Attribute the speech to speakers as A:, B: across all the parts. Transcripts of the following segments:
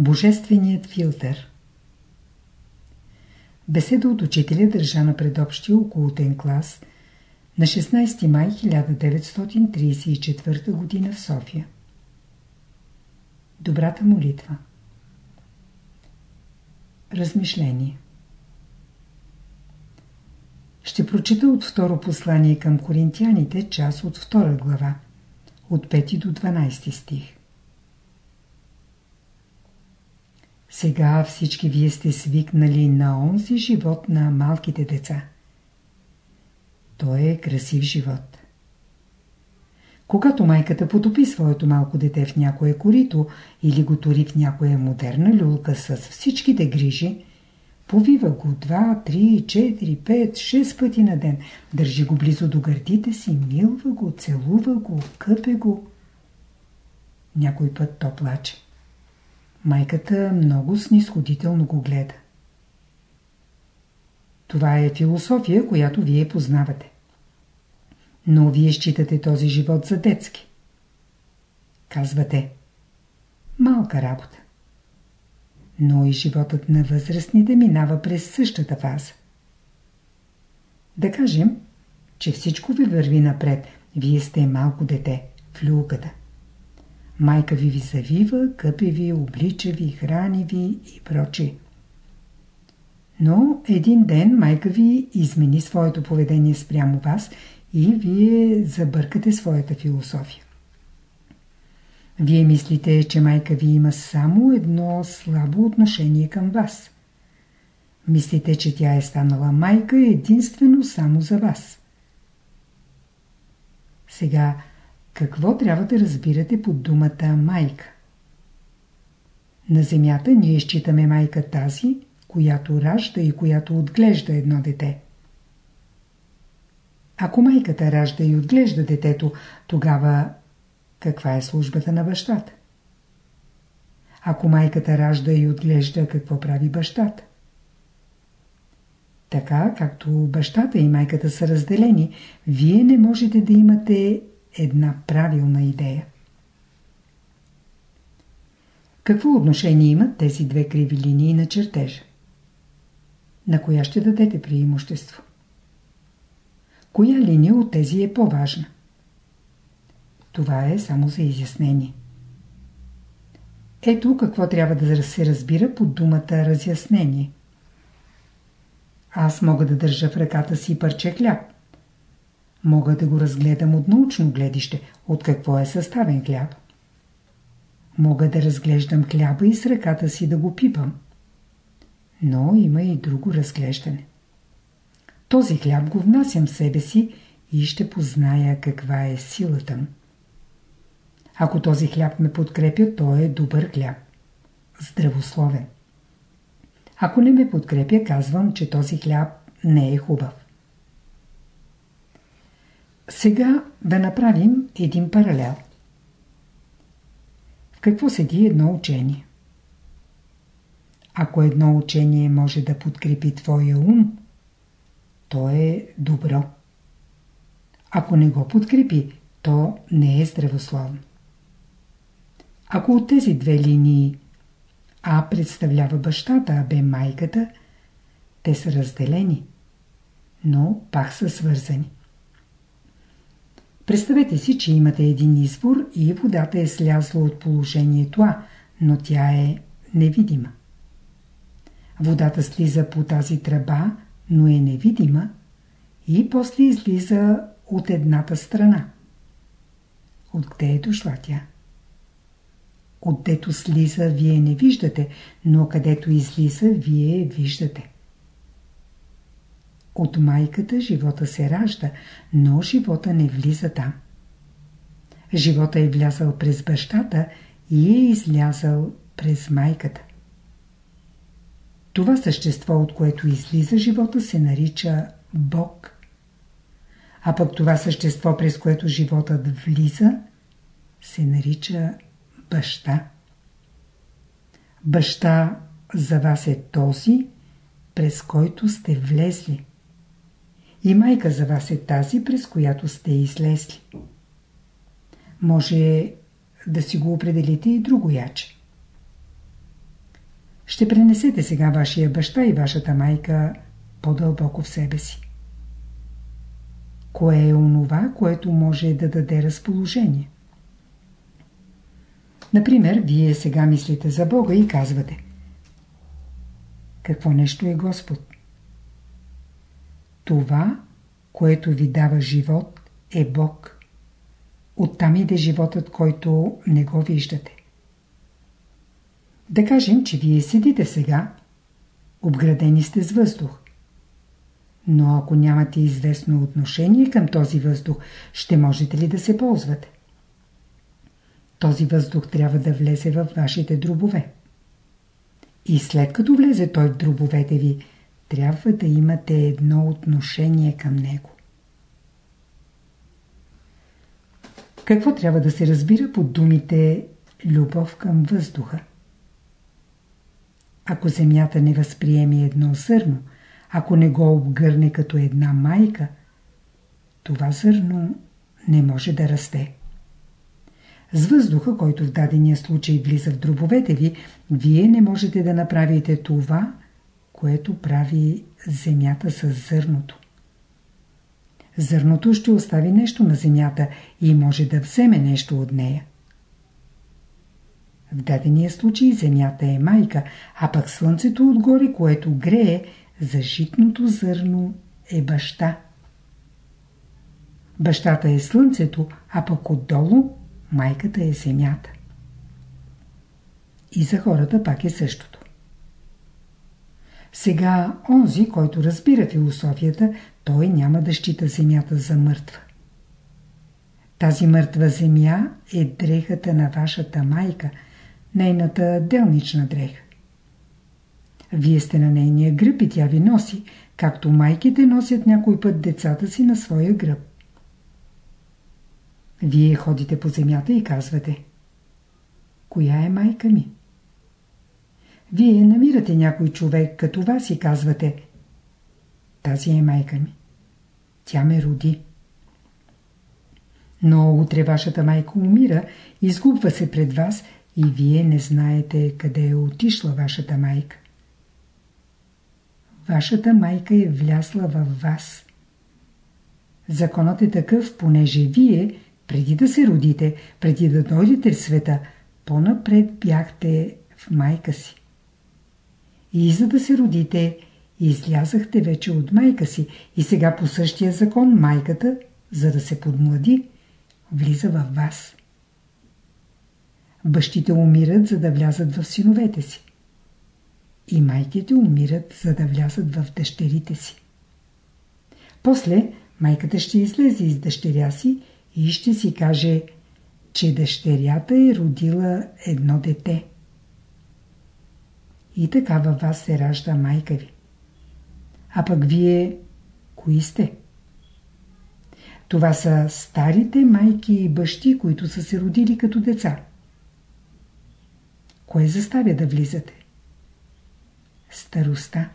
A: Божественият филтър Беседа от учителя държа на предобщия околотен клас на 16 май 1934 г. в София. Добрата молитва Размишление Ще прочита от второ послание към коринтияните, част от втора глава, от 5 до 12 стих. Сега всички вие сте свикнали на онзи живот на малките деца. Той е красив живот. Когато майката потопи своето малко дете в някое корито или го тури в някоя модерна люлка с всичките грижи, повива го два, три, четири, пет, шест пъти на ден, държи го близо до гърдите си, милва го, целува го, къпе го. Някой път то плаче. Майката много снисходително го гледа. Това е философия, която вие познавате. Но вие считате този живот за детски. Казвате, малка работа. Но и животът на възрастните минава през същата фаза. Да кажем, че всичко ви върви напред. Вие сте малко дете в люлката. Майка ви ви завива, къпе ви, облича ви, храни ви и прочи. Но един ден майка ви измени своето поведение спрямо вас и вие забъркате своята философия. Вие мислите, че майка ви има само едно слабо отношение към вас. Мислите, че тя е станала майка единствено само за вас. Сега, какво трябва да разбирате под думата майка? На земята ние считаме майка тази, която ражда и която отглежда едно дете. Ако майката ражда и отглежда детето, тогава каква е службата на бащата? Ако майката ражда и отглежда, какво прави бащата? Така, както бащата и майката са разделени, вие не можете да имате една правилна идея. Какво отношение имат тези две криви линии на чертежа? На коя ще дадете преимущество? Коя линия от тези е по-важна? Това е само за изяснение. Ето какво трябва да се разбира под думата разяснение. Аз мога да държа в ръката си парче хляб. Мога да го разгледам от научно гледище, от какво е съставен хляб. Мога да разглеждам хляба и с ръката си да го пипам. Но има и друго разглеждане. Този хляб го внасям в себе си и ще позная каква е силата му. Ако този хляб ме подкрепя, той е добър хляб. Здравословен. Ако не ме подкрепя, казвам, че този хляб не е хубав. Сега да направим един паралел. В какво седи едно учение? Ако едно учение може да подкрепи твоя ум, то е добро. Ако не го подкрепи, то не е здравословно. Ако от тези две линии А представлява бащата, а Б майката, те са разделени, но пак са свързани. Представете си, че имате един извор и водата е слязла от положението А, но тя е невидима. Водата слиза по тази тръба, но е невидима и после излиза от едната страна. Откъде е дошла тя? Отдето слиза, вие не виждате, но където излиза, вие виждате. От майката живота се ражда, но живота не влиза там. Живота е влязал през бащата и е излязал през майката. Това същество, от което излиза живота, се нарича Бог. А пък това същество, през което животът влиза, се нарича баща. Баща за вас е този, през който сте влезли. И майка за вас е тази, през която сте излезли. Може да си го определите и друго яче. ще пренесете сега вашия баща и вашата майка по-дълбоко в себе си. Кое е онова, което може да даде разположение? Например, вие сега мислите за Бога и казвате Какво нещо е Господ? Това, което ви дава живот, е Бог. Оттам иде животът, който не го виждате. Да кажем, че вие седите сега, обградени сте с въздух. Но ако нямате известно отношение към този въздух, ще можете ли да се ползвате? Този въздух трябва да влезе в вашите дробове. И след като влезе той в дробовете ви, трябва да имате едно отношение към него. Какво трябва да се разбира под думите любов към въздуха? Ако земята не възприеме едно зърно, ако не го обгърне като една майка, това зърно не може да расте. С въздуха, който в дадения случай влиза в дробовете ви, вие не можете да направите това, което прави земята с зърното. Зърното ще остави нещо на земята и може да вземе нещо от нея. В дадения случай земята е майка, а пък слънцето отгоре, което грее, за житното зърно е баща. Бащата е слънцето, а пък отдолу майката е земята. И за хората пак е същото. Сега, онзи, който разбира философията, той няма да счита земята за мъртва. Тази мъртва земя е дрехата на вашата майка, нейната делнична дреха. Вие сте на нейния гръб и тя ви носи, както майките носят някой път децата си на своя гръб. Вие ходите по земята и казвате Коя е майка ми? Вие намирате някой човек като вас и казвате Тази е майка ми. Тя ме роди. Но утре вашата майка умира, изгубва се пред вас и вие не знаете къде е отишла вашата майка. Вашата майка е влязла във вас. Законът е такъв, понеже вие, преди да се родите, преди да дойдете в света, по-напред бяхте в майка си. И за да се родите, излязахте вече от майка си и сега по същия закон майката, за да се подмлади, влиза във вас. Бащите умират, за да влязат в синовете си. И майките умират, за да влязат в дъщерите си. После майката ще излезе из дъщеря си и ще си каже, че дъщерята е родила едно дете. И така във вас се ражда майка ви. А пък вие кои сте? Това са старите майки и бащи, които са се родили като деца. Кое заставя да влизате? Староста.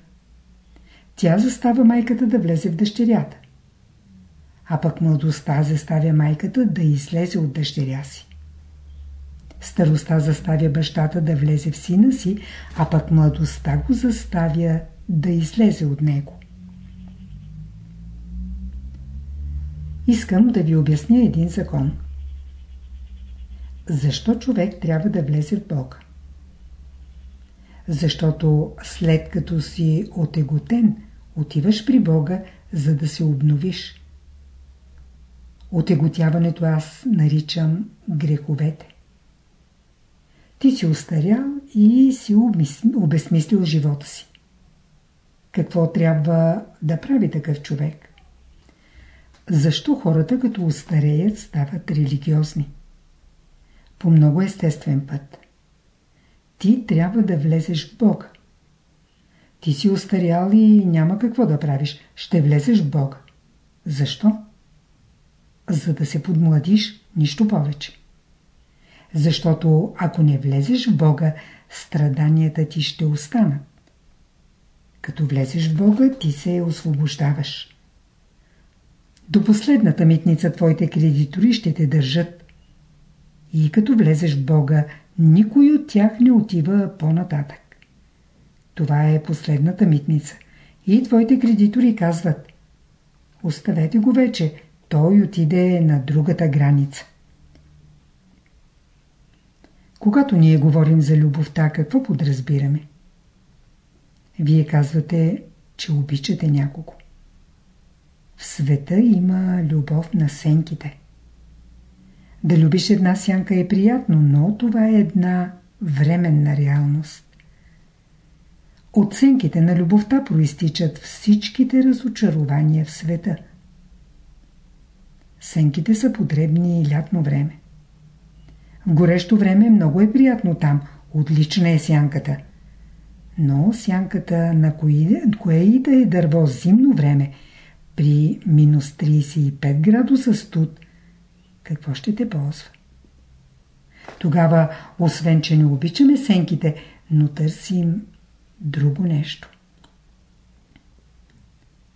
A: Тя застава майката да влезе в дъщерята. А пък младостта заставя майката да излезе от дъщеря си. Старостта заставя бащата да влезе в сина си, а пък младостта го заставя да излезе от него. Искам да ви обясня един закон. Защо човек трябва да влезе в Бога? Защото след като си отеготен, отиваш при Бога, за да се обновиш. Отеготяването аз наричам греховете. Ти си устарял и си обесмислил живота си. Какво трябва да прави такъв човек? Защо хората като устареят стават религиозни? По много естествен път. Ти трябва да влезеш в Бога. Ти си устарял и няма какво да правиш. Ще влезеш в Бога. Защо? За да се подмладиш, нищо повече. Защото ако не влезеш в Бога, страданията ти ще останат. Като влезеш в Бога, ти се освобождаваш. До последната митница твоите кредитори ще те държат. И като влезеш в Бога, никой от тях не отива по-нататък. Това е последната митница. И твоите кредитори казват Оставете го вече, той отиде на другата граница. Когато ние говорим за любовта, какво подразбираме? Вие казвате, че обичате някого. В света има любов на сенките. Да любиш една сянка е приятно, но това е една временна реалност. От сенките на любовта проистичат всичките разочарования в света. Сенките са потребни и лятно време. В горещо време много е приятно там, отлична е сянката. Но сянката на кое, кое и да е дърво зимно време, при минус 35 градуса студ, какво ще те ползва? Тогава, освен, че не обичаме сенките, но търсим друго нещо.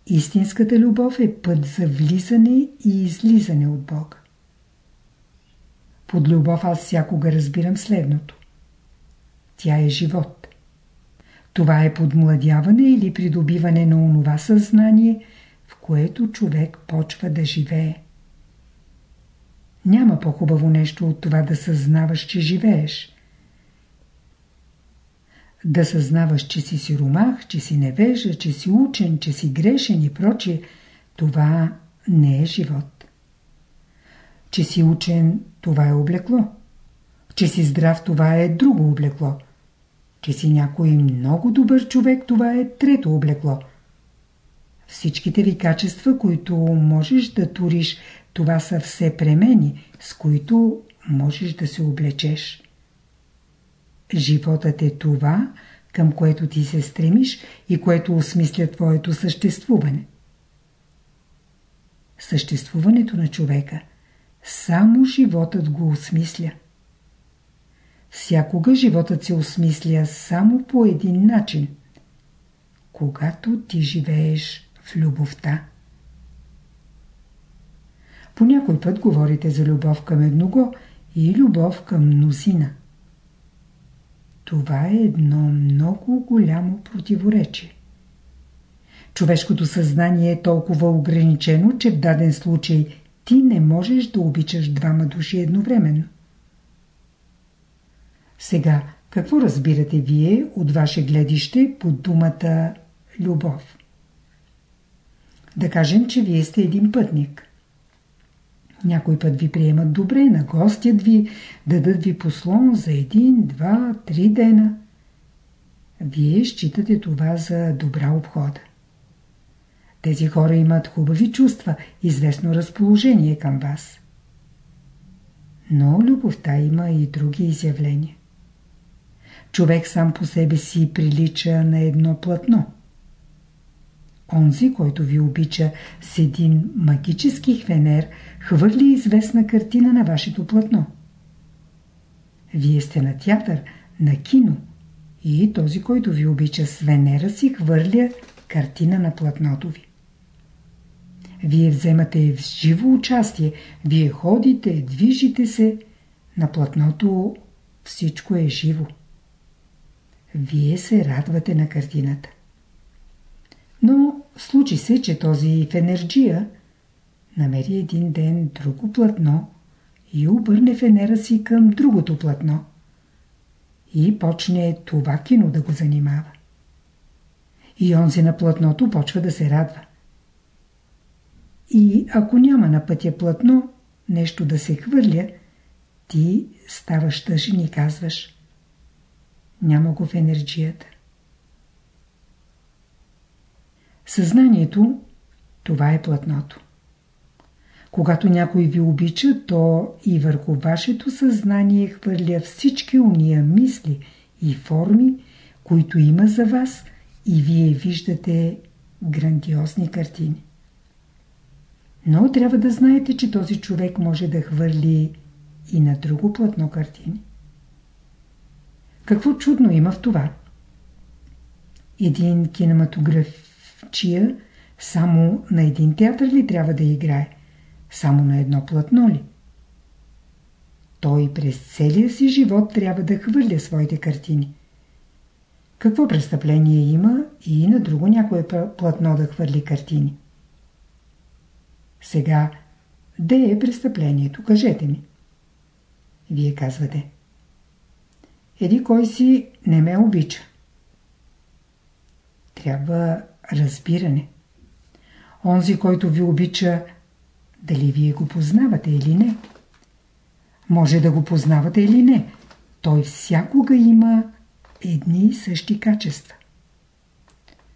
A: Истинската любов е път за влизане и излизане от Бога. Под любов аз всякога разбирам следното. Тя е живот. Това е подмладяване или придобиване на онова съзнание, в което човек почва да живее. Няма по-хубаво нещо от това да съзнаваш, че живееш. Да съзнаваш, че си сиромах, че си невежа, че си учен, че си грешен и прочие, това не е живот. Че си учен, това е облекло. Че си здрав, това е друго облекло. Че си някой много добър човек, това е трето облекло. Всичките ви качества, които можеш да туриш, това са все премени, с които можеш да се облечеш. Животът е това, към което ти се стремиш и което осмисля твоето съществуване. Съществуването на човека – само животът го осмисля. Всякога животът се осмисля само по един начин. Когато ти живееш в любовта. По някой път говорите за любов към едного и любов към мнозина. Това е едно много голямо противоречие. Човешкото съзнание е толкова ограничено, че в даден случай ти не можеш да обичаш двама души едновременно. Сега, какво разбирате вие от ваше гледище под думата любов? Да кажем, че вие сте един пътник. Някой път ви приемат добре, нагостят ви, дадат ви послон за един, два, три дена. Вие считате това за добра обхода. Тези хора имат хубави чувства, известно разположение към вас. Но любовта има и други изявления. Човек сам по себе си прилича на едно платно. Онзи, който ви обича с един магически хвенер, хвърли известна картина на вашето платно. Вие сте на театър, на кино и този, който ви обича с венера си, хвърля картина на платното ви. Вие вземате в живо участие, вие ходите, движите се. На платното всичко е живо. Вие се радвате на картината. Но случи се, че този Фенерджия намери един ден друго платно и обърне фенера си към другото платно. И почне това кино да го занимава. И онзи на платното почва да се радва. И ако няма на пътя платно, нещо да се хвърля, ти ставаш тъжен и казваш няма го в енергията. Съзнанието, това е платното. Когато някой ви обича, то и върху вашето съзнание хвърля всички уния мисли и форми, които има за вас и вие виждате грандиозни картини. Но трябва да знаете, че този човек може да хвърли и на друго платно картини. Какво чудно има в това? Един кинематографчия само на един театър ли трябва да играе? Само на едно платно ли? Той през целия си живот трябва да хвърля своите картини. Какво престъпление има и на друго някое платно да хвърли картини? Сега, де е престъплението? Кажете ми. Вие казвате. Еди кой си не ме обича. Трябва разбиране. Онзи, който ви обича, дали вие го познавате или не? Може да го познавате или не. Той всякога има едни и същи качества.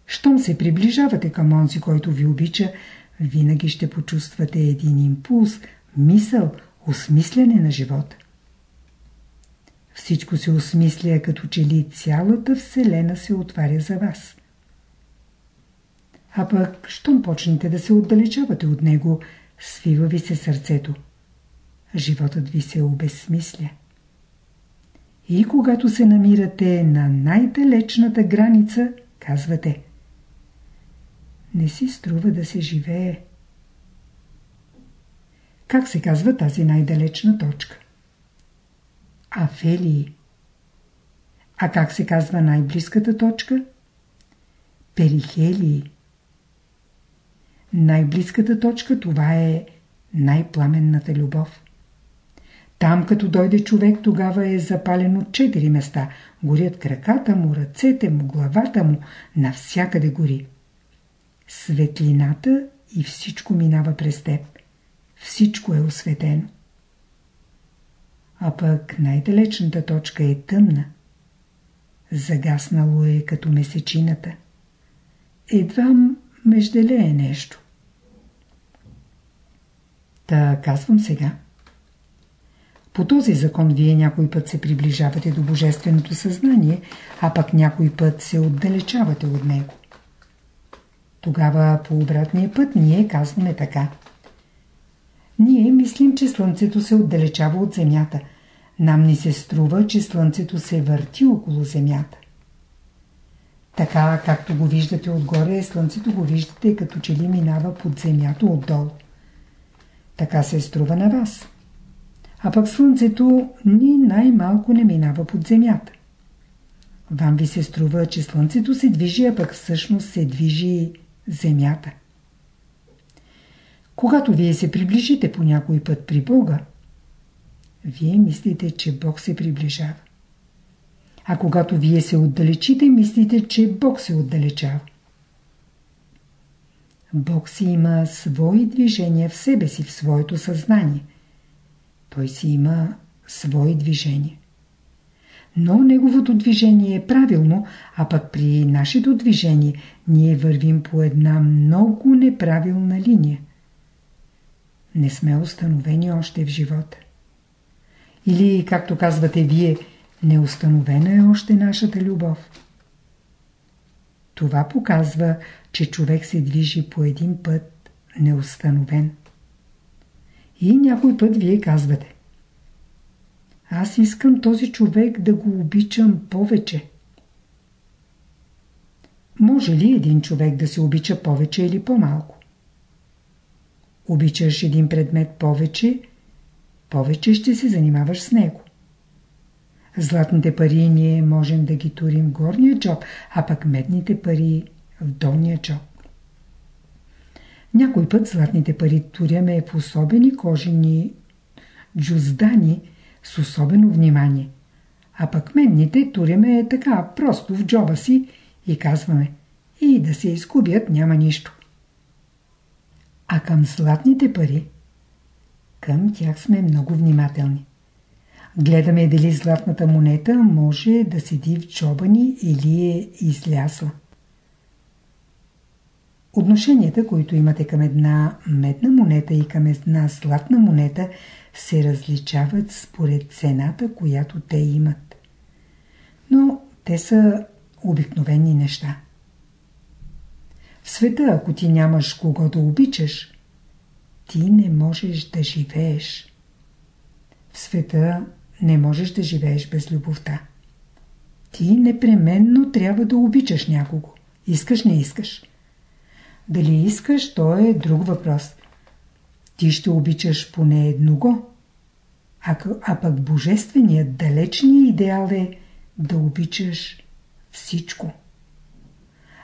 A: Щом се приближавате към онзи, който ви обича, винаги ще почувствате един импулс, мисъл, осмислене на живота. Всичко се осмисля, като че ли цялата Вселена се отваря за вас. А пък, щом почнете да се отдалечавате от него, свива ви се сърцето. Животът ви се обезсмисля. И когато се намирате на най-далечната граница, казвате Не си струва да се живее. Как се казва тази най-далечна точка? Афелии. А как се казва най-близката точка? Перихелии. Най-близката точка това е най-пламенната любов. Там като дойде човек, тогава е запален от четири места. Горят краката му, ръцете му, главата му, навсякъде гори. Светлината и всичко минава през теб. Всичко е осветено. А пък най-далечната точка е тъмна. Загаснало е като месечината. Едвам межделее нещо. Та казвам сега. По този закон вие някой път се приближавате до Божественото съзнание, а пък някой път се отдалечавате от него. Тогава по обратния път ние казваме така. Ние мислим, че Слънцето се отдалечава от Земята. Нам ни се струва, че Слънцето се върти около Земята. Така, както го виждате отгоре, Слънцето го виждате като че ли минава под Земята отдолу. Така се струва на вас. А пък Слънцето ни най-малко не минава под Земята. Вам ви се струва, че Слънцето се движи, а пък всъщност се движи Земята. Когато вие се приближите по някой път при Бога, вие мислите, че Бог се приближава. А когато вие се отдалечите, мислите, че Бог се отдалечава. Бог си има свои движения в себе си, в своето съзнание. Той си има свои движения. Но неговото движение е правилно, а пък при нашето движение ние вървим по една много неправилна линия. Не сме установени още в живота. Или, както казвате вие, неустановена е още нашата любов. Това показва, че човек се движи по един път неустановен. И някой път вие казвате Аз искам този човек да го обичам повече. Може ли един човек да се обича повече или по-малко? Обичаш един предмет повече, повече ще се занимаваш с него. Златните пари ние можем да ги турим в горния джоб, а пък медните пари в долния джоб. Някой път златните пари туряме в особени кожени джуздани с особено внимание. А пък медните туряме така, просто в джоба си и казваме и да се изгубят няма нищо. А към златните пари, към тях сме много внимателни. Гледаме дали златната монета може да седи в джоба ни или е излязла. Отношенията, които имате към една медна монета и към една златна монета, се различават според цената, която те имат. Но те са обикновени неща. В света, ако ти нямаш кого да обичаш, ти не можеш да живееш. В света не можеш да живееш без любовта. Ти непременно трябва да обичаш някого. Искаш, не искаш. Дали искаш, то е друг въпрос. Ти ще обичаш поне едного. А, а пък божественият, далечният идеал е да обичаш всичко.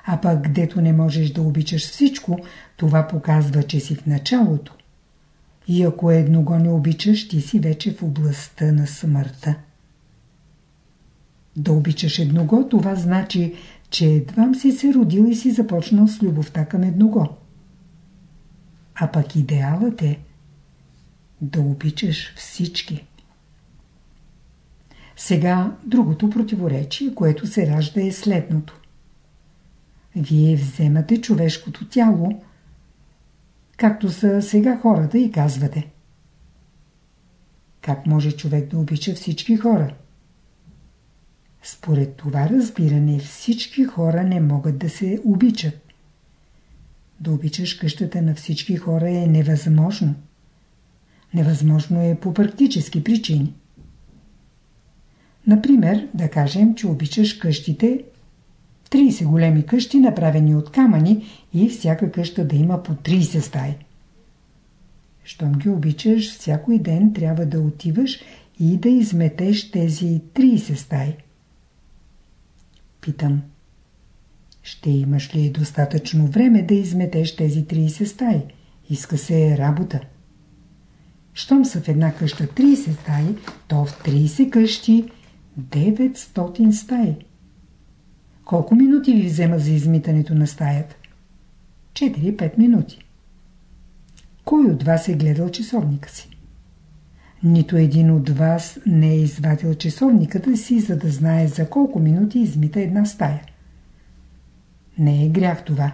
A: А пък, гдето не можеш да обичаш всичко, това показва, че си в началото. И ако едного не обичаш, ти си вече в областта на смъртта. Да обичаш едного, това значи, че едвам си се родил и си започнал с любовта към едного. А пък идеалът е да обичаш всички. Сега другото противоречие, което се ражда е следното. Вие вземате човешкото тяло, както са сега хората и казвате. Как може човек да обича всички хора? Според това разбиране всички хора не могат да се обичат. Да обичаш къщата на всички хора е невъзможно. Невъзможно е по практически причини. Например, да кажем, че обичаш къщите 30 големи къщи, направени от камъни и всяка къща да има по 30 стаи. Щом ги обичаш, всякой ден трябва да отиваш и да изметеш тези 30 стаи. Питам. Ще имаш ли достатъчно време да изметеш тези 30 стаи? Иска се работа. Щом са в една къща 30 стаи, то в 30 къщи 900 стаи. Колко минути ви взема за измитането на стаята? 4-5 минути. Кой от вас е гледал часовника си? Нито един от вас не е извадил часовниката си, за да знае за колко минути измита една стая. Не е грях това.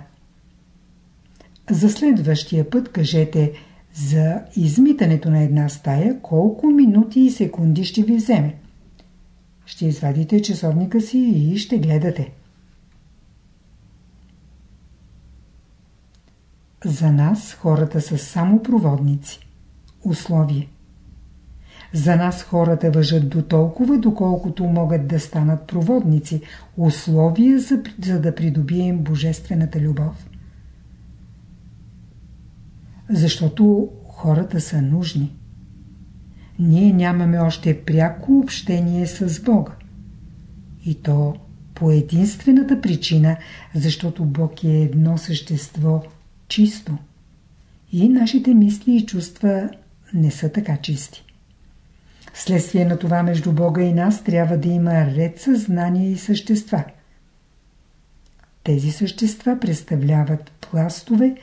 A: За следващия път кажете за измитането на една стая колко минути и секунди ще ви вземе. Ще извадите часовника си и ще гледате. За нас хората са само проводници. Условие. За нас хората въжат до толкова, доколкото могат да станат проводници, условия за, за да придобием божествената любов. Защото хората са нужни. Ние нямаме още пряко общение с Бога. И то по единствената причина, защото Бог е едно същество чисто. И нашите мисли и чувства не са така чисти. Вследствие на това между Бога и нас трябва да има ред съзнания и същества. Тези същества представляват пластове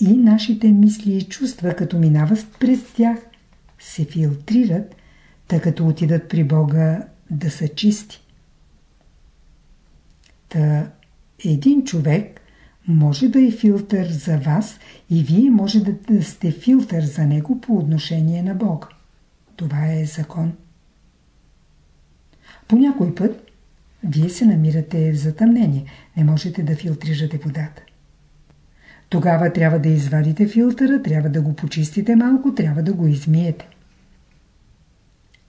A: и нашите мисли и чувства, като минават през тях, се филтрират, тъй като отидат при Бога да са чисти. Та един човек може да е филтър за вас и вие може да сте филтър за него по отношение на Бога. Това е закон. По някой път вие се намирате в затъмнение. Не можете да филтрирате водата. Тогава трябва да извадите филтъра, трябва да го почистите малко, трябва да го измиете.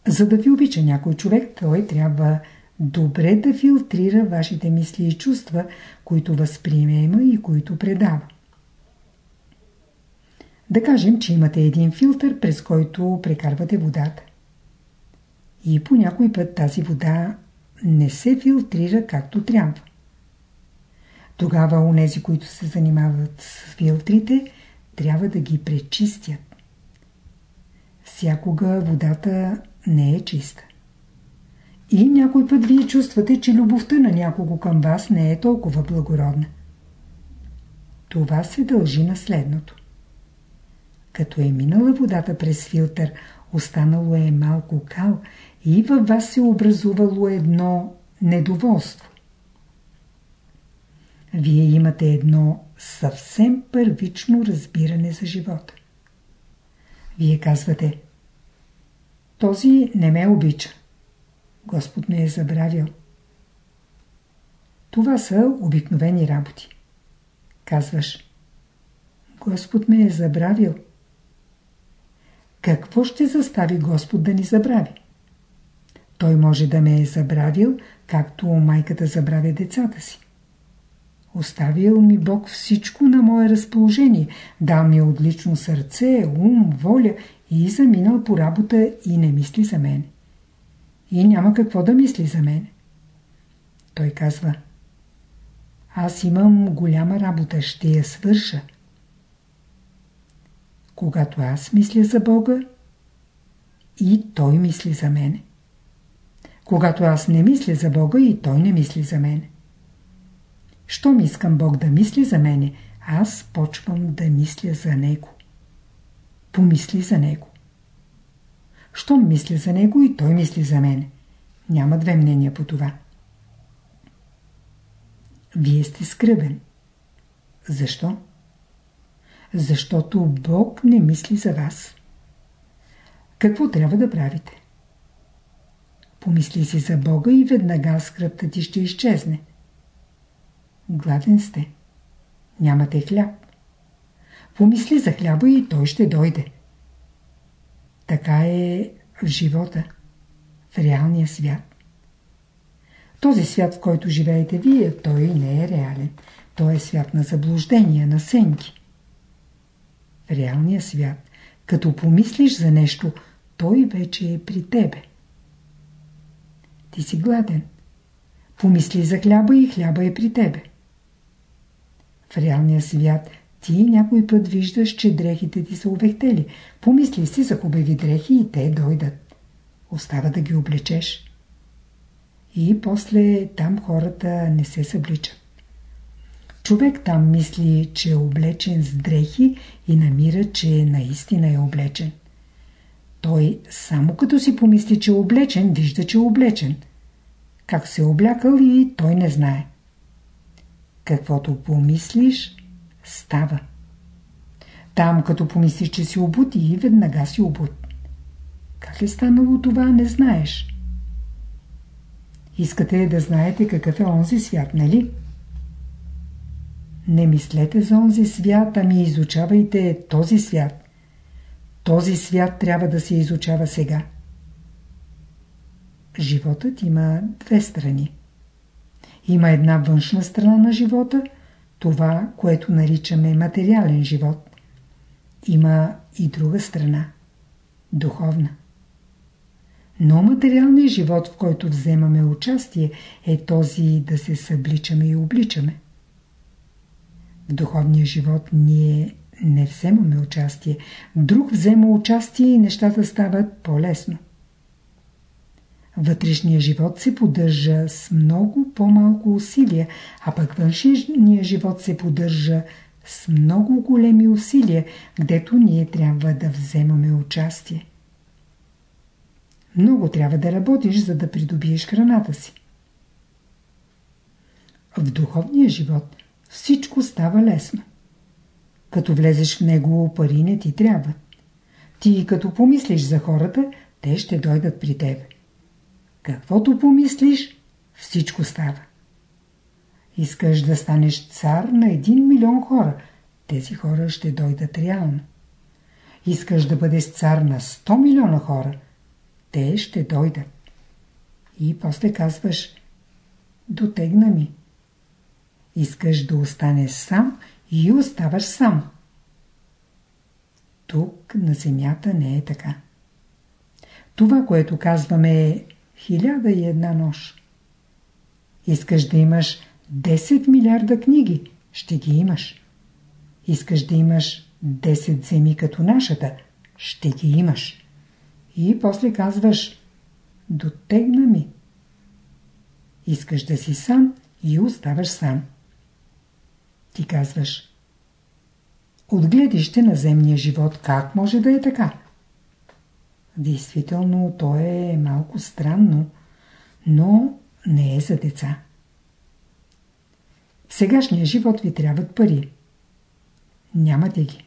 A: За да ви обича някой човек, той трябва добре да филтрира вашите мисли и чувства, които възприема и които предава. Да кажем, че имате един филтър, през който прекарвате водата. И по някой път тази вода не се филтрира както трябва. Тогава онези, които се занимават с филтрите, трябва да ги пречистят. Всякога водата не е чиста. И някой път вие чувствате, че любовта на някого към вас не е толкова благородна. Това се дължи на следното. Като е минала водата през филтър, останало е малко кал и във вас се образувало едно недоволство. Вие имате едно съвсем първично разбиране за живота. Вие казвате Този не ме обича. Господ ме е забравил. Това са обикновени работи. Казваш Господ ме е забравил. Какво ще застави Господ да ни забрави? Той може да ме е забравил, както майката забравя децата си. Оставил ми Бог всичко на мое разположение, дал ми отлично сърце, ум, воля и заминал по работа и не мисли за мен. И няма какво да мисли за мен. Той казва Аз имам голяма работа, ще я свърша. Когато аз мисля за Бога, и Той мисли за мене. Когато аз не мисля за Бога, и Той не мисли за мене. Щом искам Бог да мисли за мене, аз почвам да мисля за Него. Помисли за Него. Щом мисля за Него, и Той мисли за мене. Няма две мнения по това. Вие сте скръбен. Защо? Защото Бог не мисли за вас. Какво трябва да правите? Помисли си за Бога и веднага скръпта ти ще изчезне. Гладен сте. Нямате хляб. Помисли за хляба и той ще дойде. Така е в живота, в реалния свят. Този свят, в който живеете вие, той не е реален. Той е свят на заблуждения, на сенки. Реалния свят, като помислиш за нещо, той вече е при тебе. Ти си гладен. Помисли за хляба и хляба е при тебе. В реалния свят ти някой път виждаш, че дрехите ти са увехтели. Помисли си за хубави дрехи и те дойдат. Остава да ги облечеш. И после там хората не се събличат. Човек там мисли, че е облечен с дрехи и намира, че наистина е облечен. Той само като си помисли, че е облечен, вижда, че е облечен. Как се е облякал и той не знае. Каквото помислиш, става. Там, като помислиш, че си обут и веднага си обут. Как е станало това, не знаеш. Искате да знаете какъв е онзи свят, нали? Не мислете за онзи свят, ами изучавайте този свят. Този свят трябва да се изучава сега. Животът има две страни. Има една външна страна на живота, това, което наричаме материален живот. Има и друга страна – духовна. Но материалният живот, в който вземаме участие, е този да се събличаме и обличаме. В духовния живот ние не вземаме участие. Друг взема участие и нещата стават по-лесно. Вътрешният живот се поддържа с много по-малко усилия, а пък външният живот се поддържа с много големи усилия, гдето ние трябва да вземаме участие. Много трябва да работиш, за да придобиеш храната си. В духовния живот всичко става лесно. Като влезеш в него, пари не ти трябва. Ти като помислиш за хората, те ще дойдат при тебе. Каквото помислиш, всичко става. Искаш да станеш цар на един милион хора, тези хора ще дойдат реално. Искаш да бъдеш цар на 100 милиона хора, те ще дойдат. И после казваш, дотегна ми. Искаш да останеш сам и оставаш сам. Тук на земята не е така. Това, което казваме е хиляда и една нощ. Искаш да имаш 10 милиарда книги, ще ги имаш. Искаш да имаш 10 земи като нашата, ще ги имаш. И после казваш, дотегна ми. Искаш да си сам и оставаш сам. Ти казваш, от гледище на земния живот как може да е така? Действително, то е малко странно, но не е за деца. В сегашния живот ви трябват пари. Нямате ги.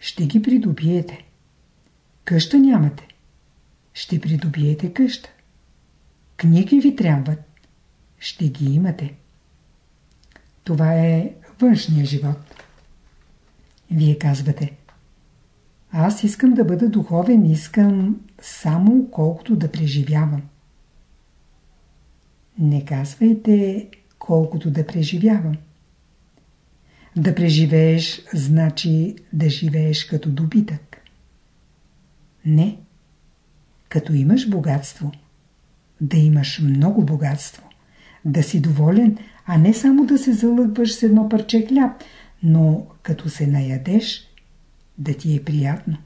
A: Ще ги придобиете. Къща нямате. Ще придобиете къща. Книги ви трябват. Ще ги имате. Това е външния живот. Вие казвате Аз искам да бъда духовен, искам само колкото да преживявам. Не казвайте колкото да преживявам. Да преживееш значи да живееш като добитък. Не. Като имаш богатство, да имаш много богатство. да си доволен, а не само да се залъгваш с едно парче хляб, но като се наядеш, да ти е приятно.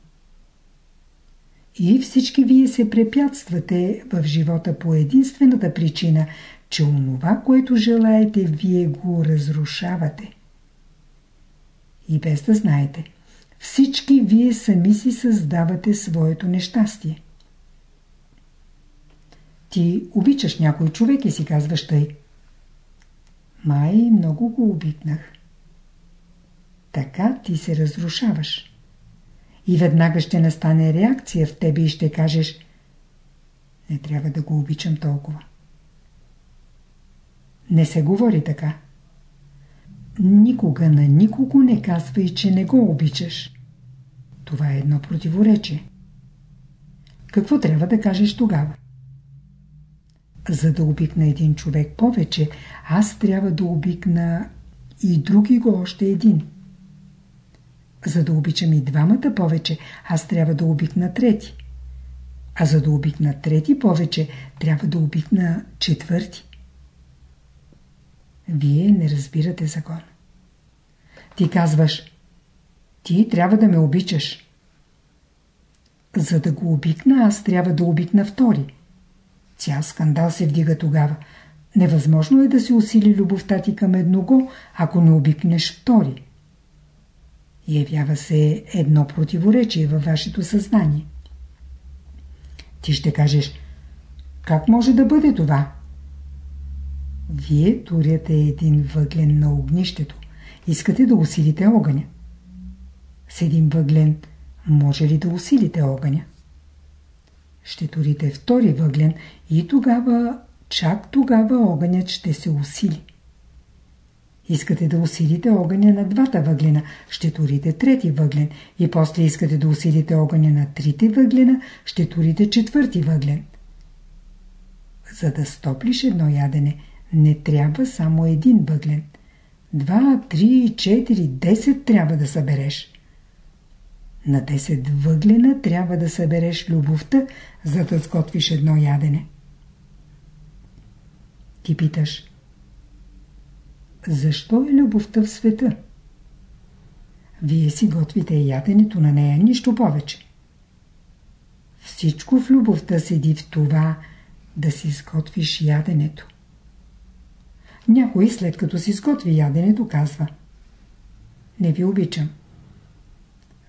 A: И всички вие се препятствате в живота по единствената причина, че онова, което желаете, вие го разрушавате. И без да знаете, всички вие сами си създавате своето нещастие. Ти обичаш някой човек и си казваш тъй. Май много го обикнах. Така ти се разрушаваш. И веднага ще настане реакция в тебе и ще кажеш не трябва да го обичам толкова. Не се говори така. Никога на никого не казвай, че не го обичаш. Това е едно противоречие. Какво трябва да кажеш тогава? За да обикна един човек повече, аз трябва да обикна и други го още един. За да обичам и двамата повече, аз трябва да обикна трети. А за да обикна трети повече, трябва да обикна четвърти. Вие не разбирате закон. Ти казваш, ти трябва да ме обичаш. За да го обикна, аз трябва да обикна втори. Цял скандал се вдига тогава. Невъзможно е да се усили любовта ти към едного, ако не обикнеш втори. Явява се едно противоречие във вашето съзнание. Ти ще кажеш, как може да бъде това? Вие туряте един въглен на огнището. Искате да усилите огъня. С един въглен може ли да усилите огъня? Ще турите втори въглен и тогава, чак тогава огънят ще се усили. Искате да усилите огъня на двата въглена, ще турите трети въглен и после искате да усилите огъня на трите въглена, ще турите четвърти въглен. За да стоплиш едно ядене, не трябва само един въглен. Два, три, четири, десет трябва да събереш. На 10 въглена трябва да събереш любовта, за да сготвиш едно ядене. Ти питаш. Защо е любовта в света? Вие си готвите яденето на нея, нищо повече. Всичко в любовта седи в това да си сготвиш яденето. Някой след като си сготви яденето казва Не ви обичам.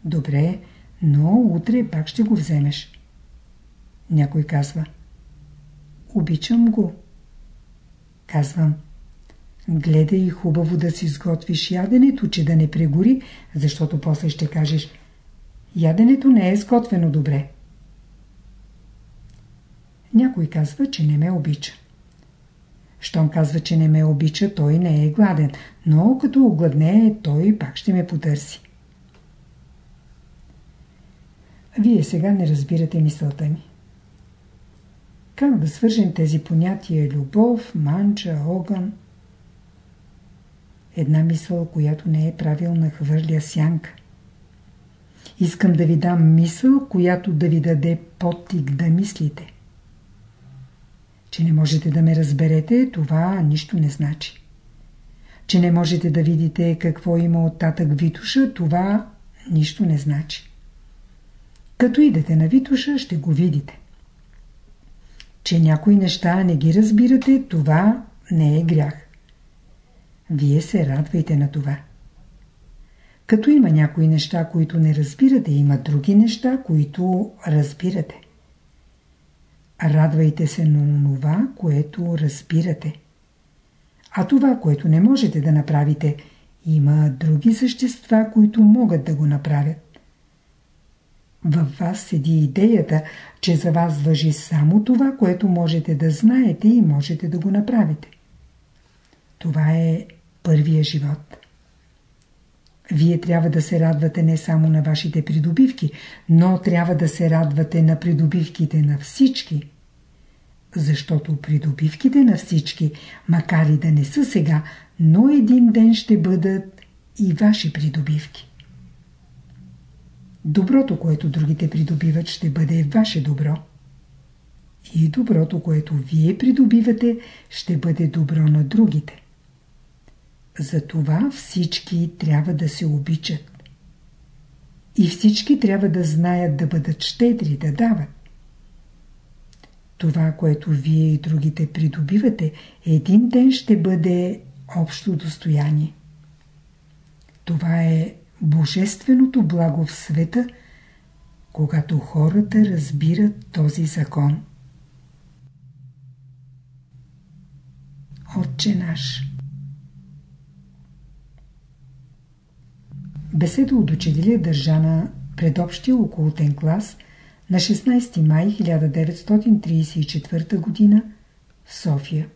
A: Добре, но утре пак ще го вземеш. Някой казва Обичам го. Казвам Гледай хубаво да си сготвиш яденето, че да не прегори, защото после ще кажеш Яденето не е сготвено добре. Някой казва, че не ме обича. Щом казва, че не ме обича, той не е гладен, но като огладне, той пак ще ме потърси. Вие сега не разбирате мисълта ми. Как да свържем тези понятия любов, манча, огън? Една мисъл, която не е правилна, хвърля сянка. Искам да ви дам мисъл, която да ви даде потик да мислите. Че не можете да ме разберете, това нищо не значи. Че не можете да видите какво има от татък Витуша, това нищо не значи. Като идете на Витуша, ще го видите. Че някои неща не ги разбирате, това не е грях. Вие се радвайте на това. Като има някои неща, които не разбирате, има други неща, които разбирате. Радвайте се на това, което разбирате. А това, което не можете да направите, има други същества, които могат да го направят. Във вас седи идеята, че за вас въжи само това, което можете да знаете и можете да го направите. Това е първия живот. Вие трябва да се радвате не само на вашите придобивки, но трябва да се радвате на придобивките на всички. Защото придобивките на всички, макар и да не са сега, но един ден ще бъдат и ваши придобивки. Доброто, което другите придобиват, ще бъде ваше добро. И доброто, което вие придобивате, ще бъде добро на другите. Затова всички трябва да се обичат. И всички трябва да знаят да бъдат щедри, да дават. Това, което вие и другите придобивате, един ден ще бъде общо достояние. Това е божественото благо в света, когато хората разбират този закон. Отче наш Беседа от учителя държана пред общия околотен клас на 16 май 1934 г. в София.